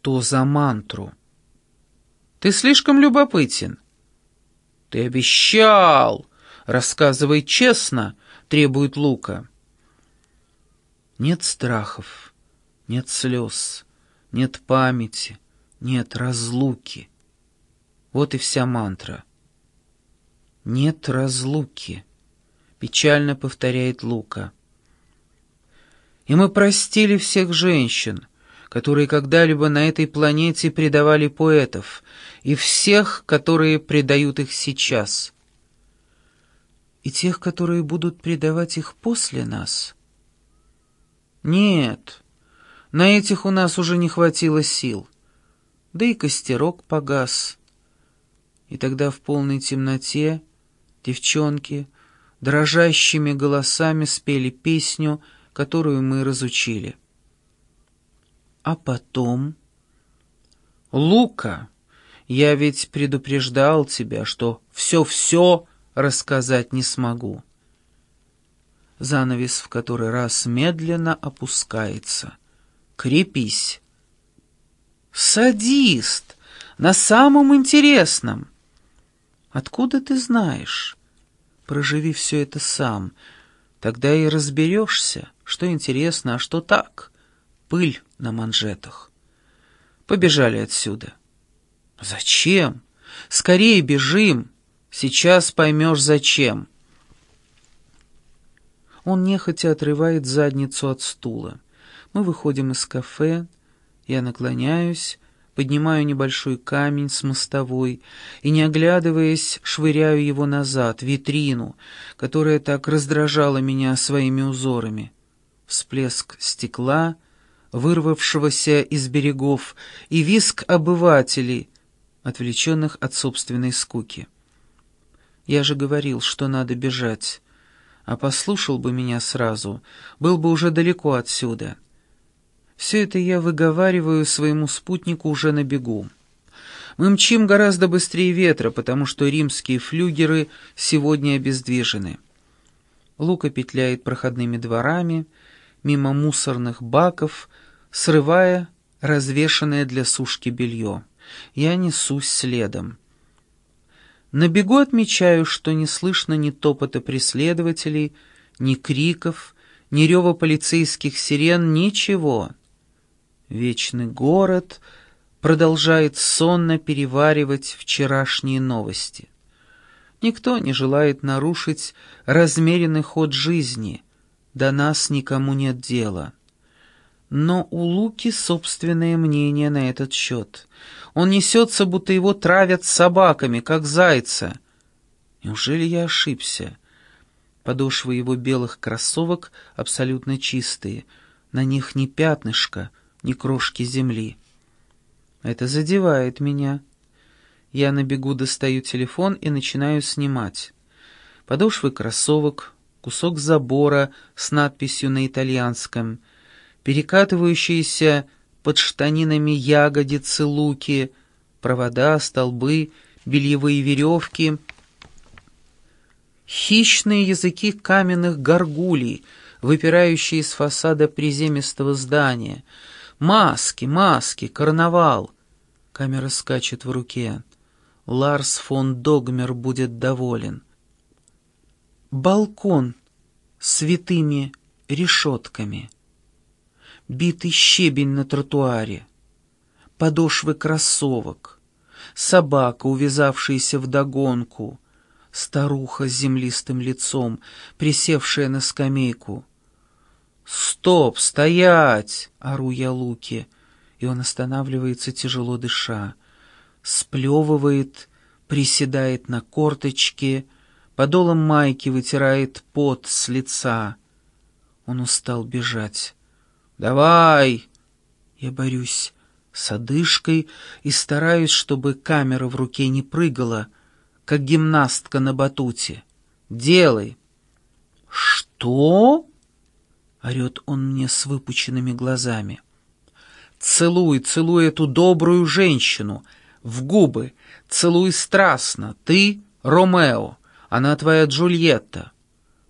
Что за мантру? Ты слишком любопытен. Ты обещал. Рассказывай честно, требует Лука. Нет страхов, нет слез, нет памяти, нет разлуки. Вот и вся мантра. Нет разлуки, печально повторяет Лука. И мы простили всех женщин, которые когда-либо на этой планете предавали поэтов, и всех, которые предают их сейчас. И тех, которые будут предавать их после нас? Нет, на этих у нас уже не хватило сил. Да и костерок погас. И тогда в полной темноте девчонки дрожащими голосами спели песню, которую мы разучили. А потом... Лука, я ведь предупреждал тебя, что все-все рассказать не смогу. Занавес в который раз медленно опускается. Крепись. Садист! На самом интересном! Откуда ты знаешь? Проживи все это сам. Тогда и разберешься, что интересно, а что так. Пыль на манжетах. Побежали отсюда. Зачем? Скорее бежим. Сейчас поймешь, зачем. Он нехотя отрывает задницу от стула. Мы выходим из кафе. Я наклоняюсь, поднимаю небольшой камень с мостовой и, не оглядываясь, швыряю его назад, витрину, которая так раздражала меня своими узорами. Всплеск стекла — вырвавшегося из берегов, и виск обывателей, отвлеченных от собственной скуки. Я же говорил, что надо бежать, а послушал бы меня сразу, был бы уже далеко отсюда. Все это я выговариваю своему спутнику уже на бегу. Мы мчим гораздо быстрее ветра, потому что римские флюгеры сегодня обездвижены. Лука петляет проходными дворами, мимо мусорных баков, срывая развешанное для сушки белье. Я несусь следом. На бегу отмечаю, что не слышно ни топота преследователей, ни криков, ни рева полицейских сирен, ничего. Вечный город продолжает сонно переваривать вчерашние новости. Никто не желает нарушить размеренный ход жизни, до нас никому нет дела. Но у Луки собственное мнение на этот счет. Он несется, будто его травят собаками, как зайца. Неужели я ошибся? Подошвы его белых кроссовок абсолютно чистые. На них ни пятнышка, ни крошки земли. Это задевает меня. Я на бегу достаю телефон и начинаю снимать. Подошвы кроссовок, кусок забора с надписью на итальянском — перекатывающиеся под штанинами ягодицы луки, провода, столбы, бельевые веревки, хищные языки каменных горгулей, выпирающие из фасада приземистого здания, маски, маски, карнавал. Камера скачет в руке. Ларс фон Догмер будет доволен. Балкон с витыми решетками — битый щебень на тротуаре, подошвы кроссовок, собака, увязавшаяся вдогонку, старуха с землистым лицом, присевшая на скамейку. «Стоп! Стоять!» — ору я Луки, и он останавливается, тяжело дыша, сплевывает, приседает на корточки, подолом майки вытирает пот с лица. Он устал бежать. «Давай!» Я борюсь с одышкой и стараюсь, чтобы камера в руке не прыгала, как гимнастка на батуте. «Делай!» «Что?» — орет он мне с выпученными глазами. «Целуй, целуй эту добрую женщину, в губы, целуй страстно, ты — Ромео, она твоя Джульетта.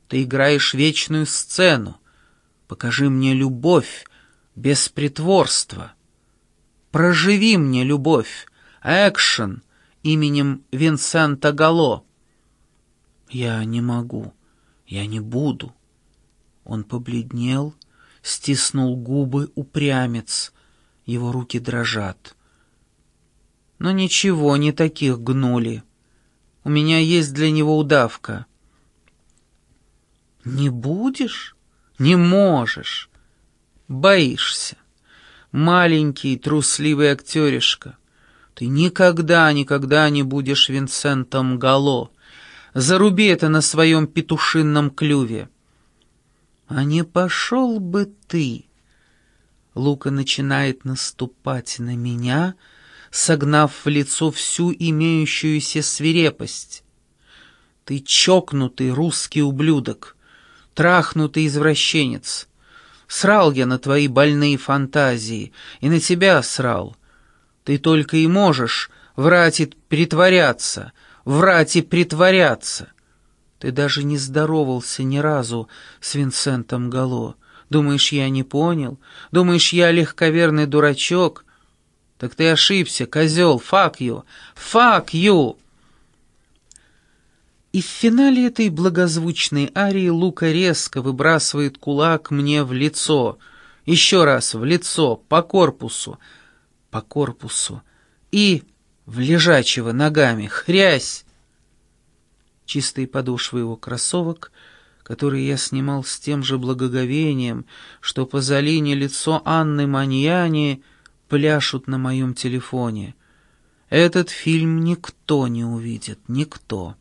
Ты играешь вечную сцену, Покажи мне любовь без притворства. Проживи мне любовь, экшен именем Винсента Гало. Я не могу, я не буду. Он побледнел, стиснул губы упрямец, его руки дрожат. Но ничего, не таких гнули. У меня есть для него удавка. Не будешь? Не можешь. Боишься. Маленький трусливый актеришка. Ты никогда, никогда не будешь Винсентом Гало. Заруби это на своем петушинном клюве. А не пошел бы ты. Лука начинает наступать на меня, — согнав в лицо всю имеющуюся свирепость. Ты чокнутый русский ублюдок, трахнутый извращенец. Срал я на твои больные фантазии, и на тебя срал. Ты только и можешь врать и притворяться, врать и притворяться. Ты даже не здоровался ни разу с Винсентом Гало. Думаешь, я не понял? Думаешь, я легковерный дурачок?» «Так ты ошибся, козел! Fuck you! Fuck you!» И в финале этой благозвучной арии Лука резко выбрасывает кулак мне в лицо. Еще раз в лицо, по корпусу, по корпусу. И в лежачего ногами, хрясь! Чистые подошвы его кроссовок, которые я снимал с тем же благоговением, что по залине лицо Анны Маньяни — пляшут на моем телефоне. Этот фильм никто не увидит, никто.